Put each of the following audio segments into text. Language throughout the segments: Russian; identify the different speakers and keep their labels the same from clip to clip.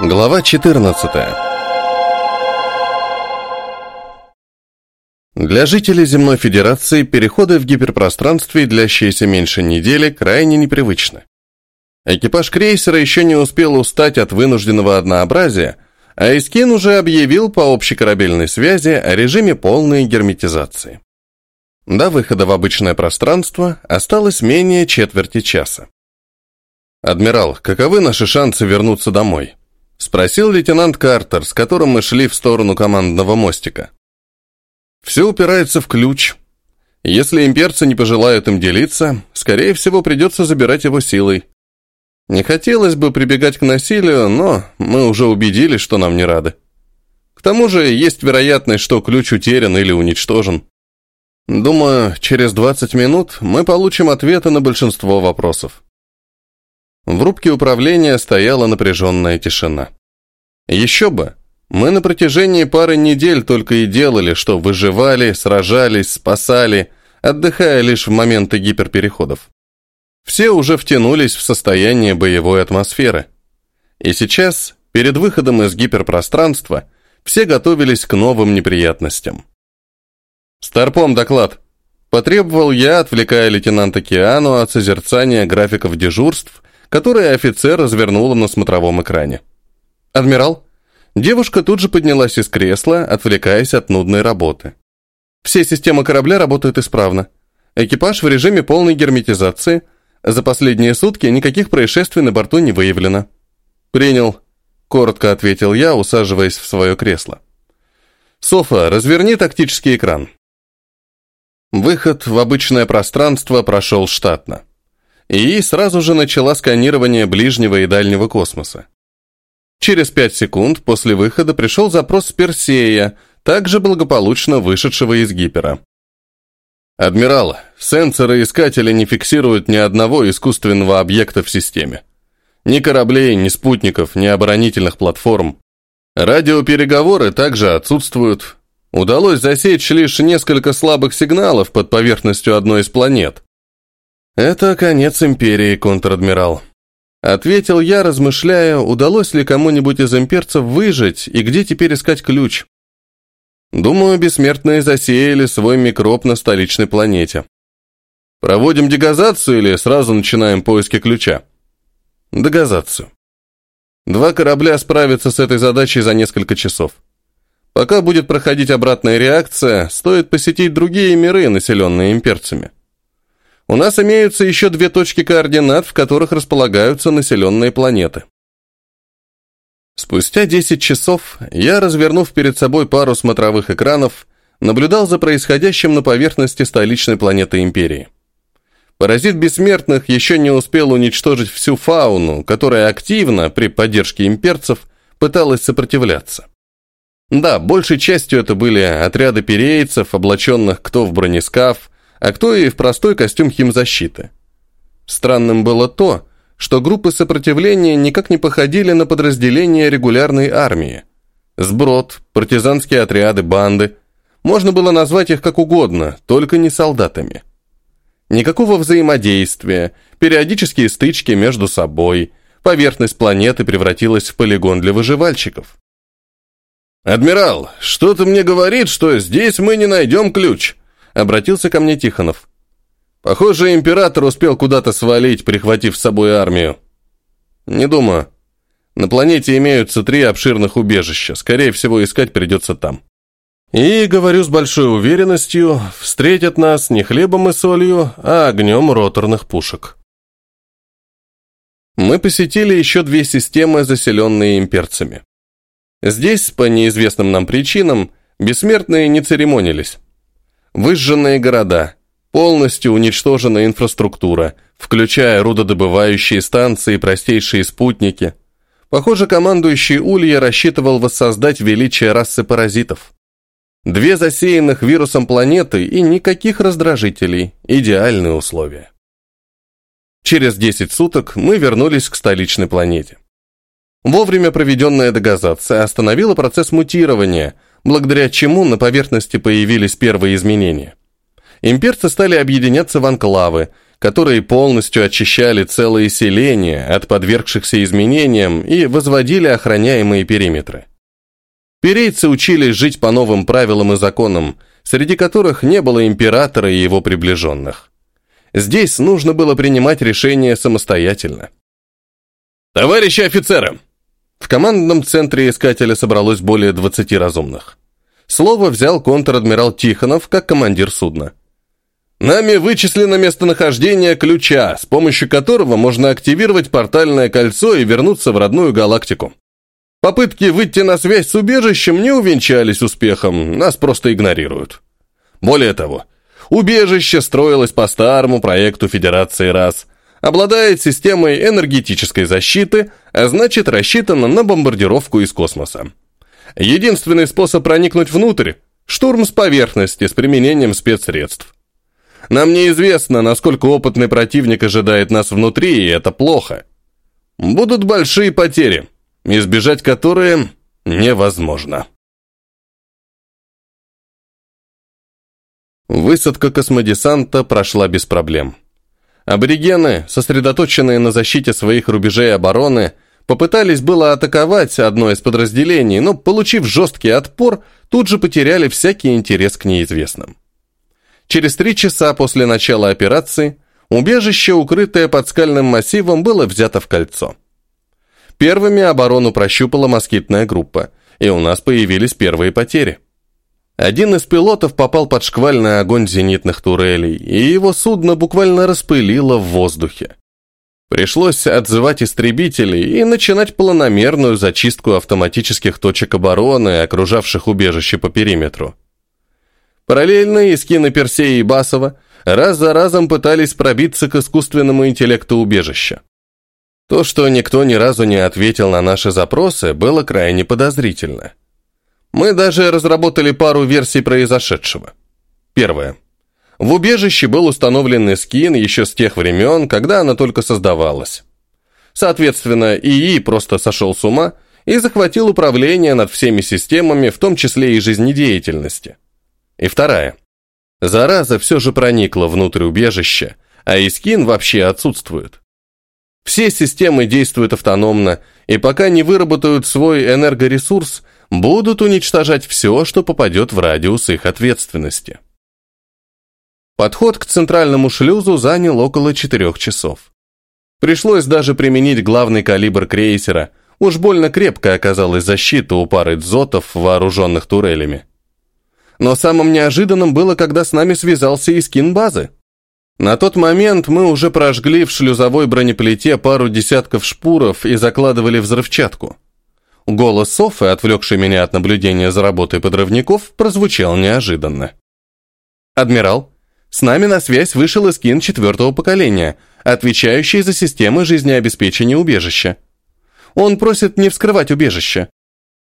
Speaker 1: Глава 14. Для жителей Земной Федерации переходы в гиперпространстве, длящиеся меньше недели, крайне непривычны. Экипаж крейсера еще не успел устать от вынужденного однообразия, а Искин уже объявил по общекорабельной связи о режиме полной герметизации. До выхода в обычное пространство осталось менее четверти часа. «Адмирал, каковы наши шансы вернуться домой?» Спросил лейтенант Картер, с которым мы шли в сторону командного мостика. Все упирается в ключ. Если имперцы не пожелают им делиться, скорее всего, придется забирать его силой. Не хотелось бы прибегать к насилию, но мы уже убедились, что нам не рады. К тому же есть вероятность, что ключ утерян или уничтожен. Думаю, через 20 минут мы получим ответы на большинство вопросов. В рубке управления стояла напряженная тишина. Еще бы, мы на протяжении пары недель только и делали, что выживали, сражались, спасали, отдыхая лишь в моменты гиперпереходов. Все уже втянулись в состояние боевой атмосферы. И сейчас, перед выходом из гиперпространства, все готовились к новым неприятностям. «Старпом доклад», Потребовал я, отвлекая лейтенанта Киану от созерцания графиков дежурств которые офицер развернула на смотровом экране. «Адмирал?» Девушка тут же поднялась из кресла, отвлекаясь от нудной работы. Все системы корабля работают исправно. Экипаж в режиме полной герметизации. За последние сутки никаких происшествий на борту не выявлено. «Принял», — коротко ответил я, усаживаясь в свое кресло. «Софа, разверни тактический экран». Выход в обычное пространство прошел штатно и сразу же начала сканирование ближнего и дальнего космоса. Через пять секунд после выхода пришел запрос с Персея, также благополучно вышедшего из гипера. «Адмирал, сенсоры искателя не фиксируют ни одного искусственного объекта в системе. Ни кораблей, ни спутников, ни оборонительных платформ. Радиопереговоры также отсутствуют. Удалось засечь лишь несколько слабых сигналов под поверхностью одной из планет. «Это конец империи, контр-адмирал», — ответил я, размышляя, удалось ли кому-нибудь из имперцев выжить и где теперь искать ключ. Думаю, бессмертные засеяли свой микроб на столичной планете. Проводим дегазацию или сразу начинаем поиски ключа? Дегазацию. Два корабля справятся с этой задачей за несколько часов. Пока будет проходить обратная реакция, стоит посетить другие миры, населенные имперцами. У нас имеются еще две точки координат, в которых располагаются населенные планеты. Спустя 10 часов я, развернув перед собой пару смотровых экранов, наблюдал за происходящим на поверхности столичной планеты Империи. Паразит бессмертных еще не успел уничтожить всю фауну, которая активно, при поддержке имперцев, пыталась сопротивляться. Да, большей частью это были отряды перейцев, облаченных кто в бронескаф, а кто и в простой костюм химзащиты. Странным было то, что группы сопротивления никак не походили на подразделения регулярной армии. Сброд, партизанские отряды, банды. Можно было назвать их как угодно, только не солдатами. Никакого взаимодействия, периодические стычки между собой. Поверхность планеты превратилась в полигон для выживальщиков. «Адмирал, что-то мне говорит, что здесь мы не найдем ключ», Обратился ко мне Тихонов. Похоже, император успел куда-то свалить, прихватив с собой армию. Не думаю. На планете имеются три обширных убежища. Скорее всего, искать придется там. И, говорю с большой уверенностью, встретят нас не хлебом и солью, а огнем роторных пушек. Мы посетили еще две системы, заселенные имперцами. Здесь, по неизвестным нам причинам, бессмертные не церемонились. Выжженные города, полностью уничтожена инфраструктура, включая рудодобывающие станции и простейшие спутники. Похоже, командующий Улья рассчитывал воссоздать величие расы паразитов. Две засеянных вирусом планеты и никаких раздражителей. Идеальные условия. Через 10 суток мы вернулись к столичной планете. Вовремя проведенная дегазация остановила процесс мутирования – благодаря чему на поверхности появились первые изменения. Имперцы стали объединяться в анклавы, которые полностью очищали целые селения от подвергшихся изменениям и возводили охраняемые периметры. Перейцы учились жить по новым правилам и законам, среди которых не было императора и его приближенных. Здесь нужно было принимать решения самостоятельно. «Товарищи офицеры!» В командном центре искателя собралось более 20 разумных. Слово взял контр-адмирал Тихонов как командир судна. Нами вычислено местонахождение ключа, с помощью которого можно активировать портальное кольцо и вернуться в родную галактику. Попытки выйти на связь с убежищем не увенчались успехом, нас просто игнорируют. Более того, убежище строилось по старому проекту Федерации РАС, обладает системой энергетической защиты, а значит рассчитано на бомбардировку из космоса. Единственный способ проникнуть внутрь – штурм с поверхности с применением спецсредств. Нам неизвестно, насколько опытный противник ожидает нас внутри, и это плохо. Будут большие потери, избежать которые невозможно. Высадка космодесанта прошла без проблем. Аборигены, сосредоточенные на защите своих рубежей обороны, попытались было атаковать одно из подразделений, но, получив жесткий отпор, тут же потеряли всякий интерес к неизвестным. Через три часа после начала операции убежище, укрытое под скальным массивом, было взято в кольцо. Первыми оборону прощупала москитная группа, и у нас появились первые потери. Один из пилотов попал под шквальный огонь зенитных турелей, и его судно буквально распылило в воздухе. Пришлось отзывать истребителей и начинать планомерную зачистку автоматических точек обороны, окружавших убежище по периметру. Параллельно Искина Персея и Басова раз за разом пытались пробиться к искусственному интеллекту убежища. То, что никто ни разу не ответил на наши запросы, было крайне подозрительно. Мы даже разработали пару версий произошедшего. Первое. В убежище был установлен скин еще с тех времен, когда она только создавалась. Соответственно, ИИ просто сошел с ума и захватил управление над всеми системами, в том числе и жизнедеятельности. И вторая. Зараза все же проникла внутрь убежища, а Искин вообще отсутствует. Все системы действуют автономно, и пока не выработают свой энергоресурс, будут уничтожать все, что попадет в радиус их ответственности. Подход к центральному шлюзу занял около четырех часов. Пришлось даже применить главный калибр крейсера, уж больно крепко оказалась защита у пары дзотов, вооруженных турелями. Но самым неожиданным было, когда с нами связался и скин базы. На тот момент мы уже прожгли в шлюзовой бронеплите пару десятков шпуров и закладывали взрывчатку. Голос Софы, отвлекший меня от наблюдения за работой подрывников, прозвучал неожиданно. «Адмирал, с нами на связь вышел эскин четвертого поколения, отвечающий за системы жизнеобеспечения убежища. Он просит не вскрывать убежище.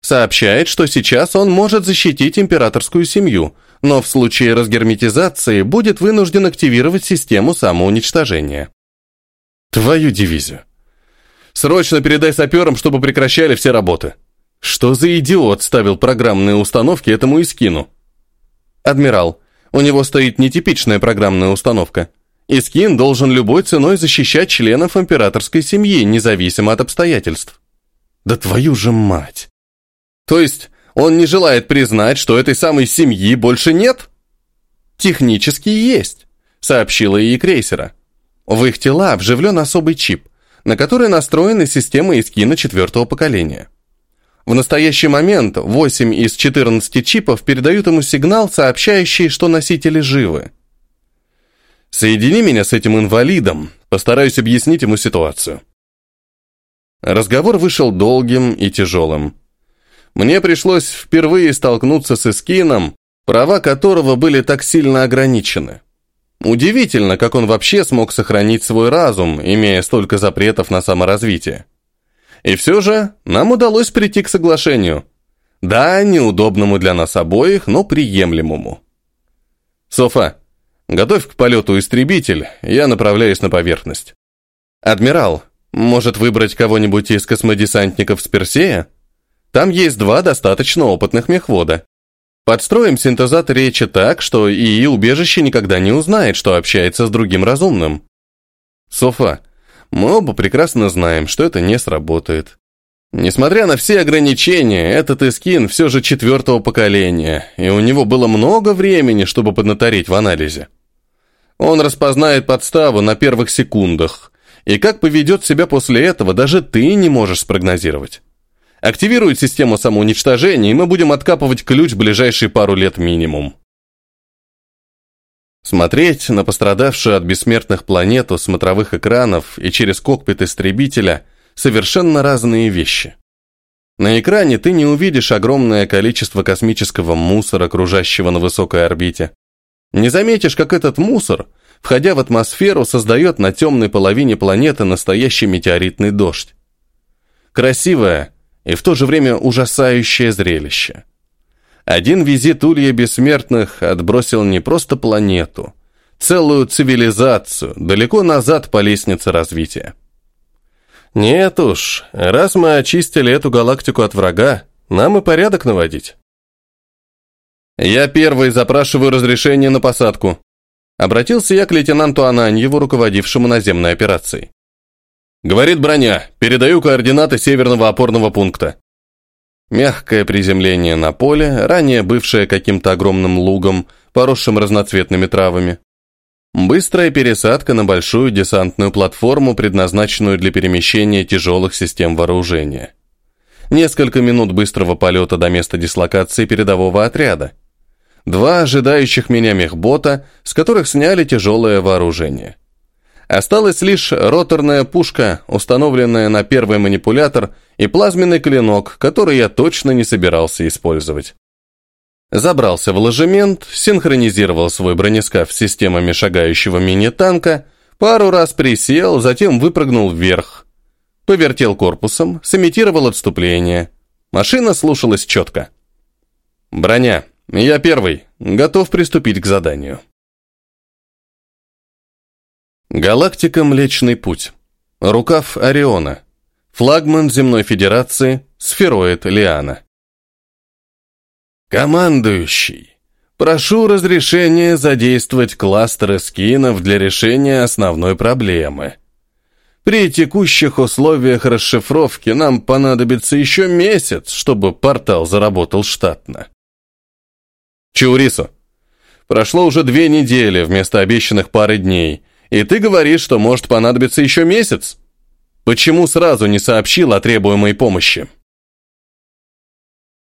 Speaker 1: Сообщает, что сейчас он может защитить императорскую семью, но в случае разгерметизации будет вынужден активировать систему самоуничтожения. Твою дивизию. Срочно передай саперам, чтобы прекращали все работы. Что за идиот ставил программные установки этому Искину? Адмирал, у него стоит нетипичная программная установка. Искин должен любой ценой защищать членов императорской семьи, независимо от обстоятельств. Да твою же мать! То есть он не желает признать, что этой самой семьи больше нет? Технически есть, сообщила ей крейсера. В их тела вживлен особый чип, на который настроены системы Искина четвертого поколения. В настоящий момент 8 из 14 чипов передают ему сигнал, сообщающий, что носители живы. Соедини меня с этим инвалидом, постараюсь объяснить ему ситуацию. Разговор вышел долгим и тяжелым. Мне пришлось впервые столкнуться с эскином, права которого были так сильно ограничены. Удивительно, как он вообще смог сохранить свой разум, имея столько запретов на саморазвитие. И все же нам удалось прийти к соглашению. Да, неудобному для нас обоих, но приемлемому. Софа, готовь к полету истребитель, я направляюсь на поверхность. Адмирал, может выбрать кого-нибудь из космодесантников с Персея? Там есть два достаточно опытных мехвода. Подстроим синтезатор речи так, что ИИ убежище никогда не узнает, что общается с другим разумным. Софа, мы оба прекрасно знаем, что это не сработает. Несмотря на все ограничения, этот Искин все же четвертого поколения, и у него было много времени, чтобы поднаторить в анализе. Он распознает подставу на первых секундах, и как поведет себя после этого, даже ты не можешь спрогнозировать. Активирует систему самоуничтожения, и мы будем откапывать ключ в ближайшие пару лет минимум. Смотреть на пострадавшую от бессмертных планету смотровых экранов и через кокпит истребителя – совершенно разные вещи. На экране ты не увидишь огромное количество космического мусора, окружающего на высокой орбите. Не заметишь, как этот мусор, входя в атмосферу, создает на темной половине планеты настоящий метеоритный дождь. Красивое и в то же время ужасающее зрелище. Один визит Улья Бессмертных отбросил не просто планету, целую цивилизацию далеко назад по лестнице развития. Нет уж, раз мы очистили эту галактику от врага, нам и порядок наводить. «Я первый запрашиваю разрешение на посадку», обратился я к лейтенанту Ананьеву, руководившему наземной операцией. «Говорит броня, передаю координаты северного опорного пункта». Мягкое приземление на поле, ранее бывшее каким-то огромным лугом, поросшим разноцветными травами. Быстрая пересадка на большую десантную платформу, предназначенную для перемещения тяжелых систем вооружения. Несколько минут быстрого полета до места дислокации передового отряда два ожидающих меня мехбота, с которых сняли тяжелое вооружение. Осталась лишь роторная пушка, установленная на первый манипулятор, и плазменный клинок, который я точно не собирался использовать. Забрался в ложемент, синхронизировал свой бронескаф с системами шагающего мини-танка, пару раз присел, затем выпрыгнул вверх. Повертел корпусом, сымитировал отступление. Машина слушалась четко. «Броня», я первый. Готов приступить к заданию. Галактика Млечный Путь. Рукав Ориона. Флагман Земной Федерации. Сфероид Лиана. Командующий. Прошу разрешения задействовать кластеры скинов для решения основной проблемы. При текущих условиях расшифровки нам понадобится еще месяц, чтобы портал заработал штатно. Чаурису, прошло уже две недели вместо обещанных пары дней, и ты говоришь, что может понадобиться еще месяц. Почему сразу не сообщил о требуемой помощи?»